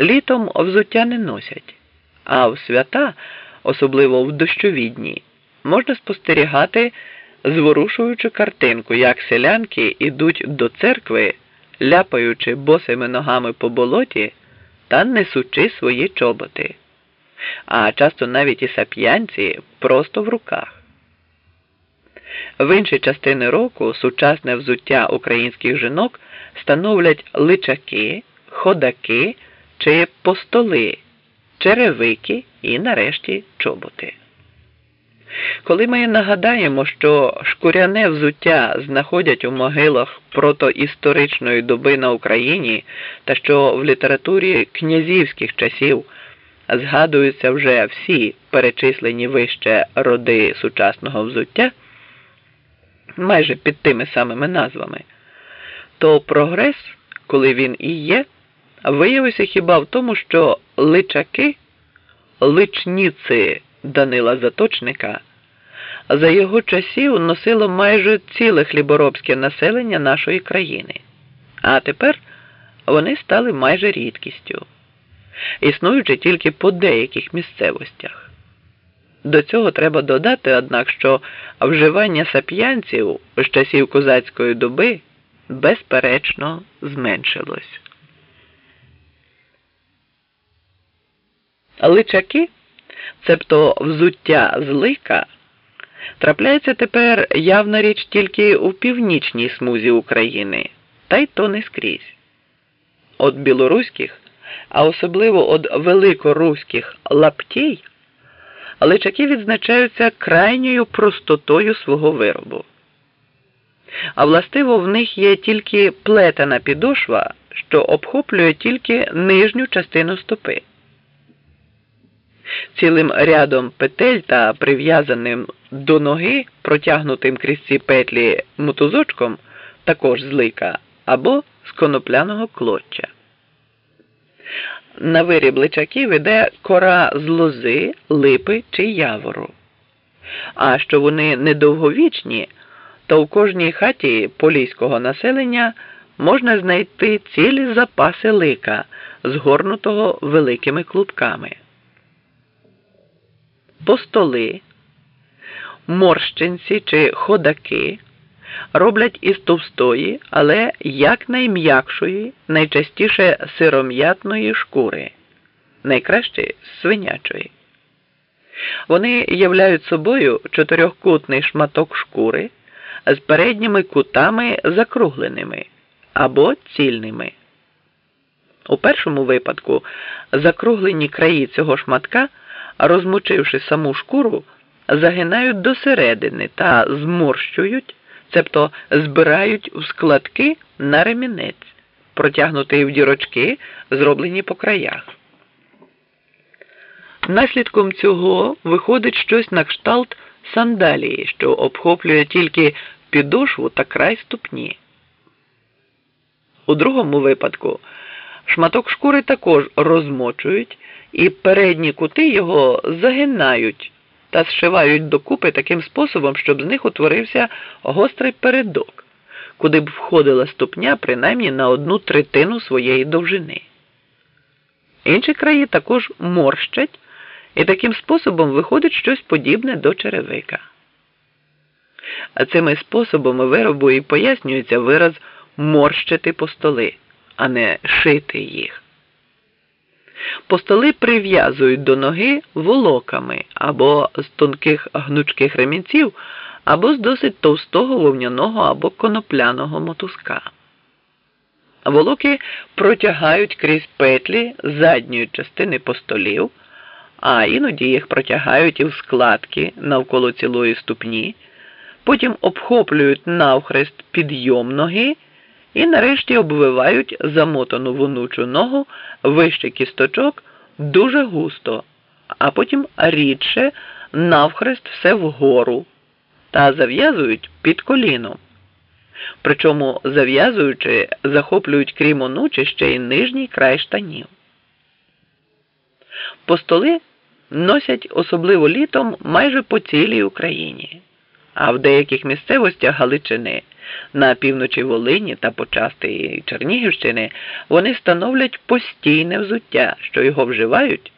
літом взуття не носять, а в свята, особливо в дощові дні, можна спостерігати, зворушуючи картинку, як селянки ідуть до церкви, ляпаючи босими ногами по болоті та несучи свої чоботи, а часто навіть і сап'янці просто в руках. В інші частини року сучасне взуття українських жінок становлять личаки, ходаки чи постоли, черевики і нарешті чоботи. Коли ми нагадаємо, що шкуряне взуття знаходять у могилах протоісторичної доби на Україні та що в літературі князівських часів згадуються вже всі перечислені вище роди сучасного взуття, майже під тими самими назвами, то прогрес, коли він і є, виявився хіба в тому, що личаки, личніци Данила Заточника за його часів носило майже ціле хліборобське населення нашої країни, а тепер вони стали майже рідкістю, існуючи тільки по деяких місцевостях. До цього треба додати, однак, що вживання сап'янців з часів козацької доби безперечно зменшилось. Личаки, цебто взуття з лика, трапляється тепер явна річ тільки у північній смузі України, та й то не скрізь. От білоруських, а особливо от великоруських лаптій, личаки відзначаються крайньою простотою свого виробу. А властиво в них є тільки плетена підошва, що обхоплює тільки нижню частину стопи цілим рядом петель та прив'язаним до ноги, протягнутим крізь ці петлі мотузочком, також з лика, або з конопляного клоча. На виріб личаків іде кора з лози, липи чи явору. А що вони недовговічні, то в кожній хаті поліського населення можна знайти цілі запаси лика, згорнутого великими клубками постоли, морщенці чи ходаки роблять із товстої, але якнайм'якшої, найчастіше сиром'ятної шкури, найкраще свинячої. Вони являють собою чотирьохкутний шматок шкури з передніми кутами закругленими або цільними. У першому випадку закруглені краї цього шматка розмочивши саму шкуру, загинають досередини та зморщують, цебто збирають у складки на ремінець, протягнутий в дірочки, зроблені по краях. Наслідком цього виходить щось на кшталт сандалії, що обхоплює тільки підошву та край ступні. У другому випадку шматок шкури також розмочують і передні кути його загинають та зшивають докупи таким способом, щоб з них утворився гострий передок, куди б входила ступня принаймні на одну третину своєї довжини. Інші краї також морщать, і таким способом виходить щось подібне до черевика. А цими способами виробу і пояснюється вираз морщити по столи, а не шити їх. Постоли прив'язують до ноги волоками або з тонких гнучких ремінців, або з досить товстого вовняного або конопляного мотузка. Волоки протягають крізь петлі задньої частини постолів, а іноді їх протягають і в складки навколо цілої ступні, потім обхоплюють навхрест підйом ноги і нарешті обвивають замотану вонучу ногу вище кісточок дуже густо, а потім рідше навхрест все вгору та зав'язують під коліном. Причому зав'язуючи, захоплюють крім онучі ще й нижній край штанів. Постоли носять особливо літом майже по цілій Україні, а в деяких місцевостях Галичини На півночі Волині та почасти Чернігівщини вони становлять постійне взуття, що його вживають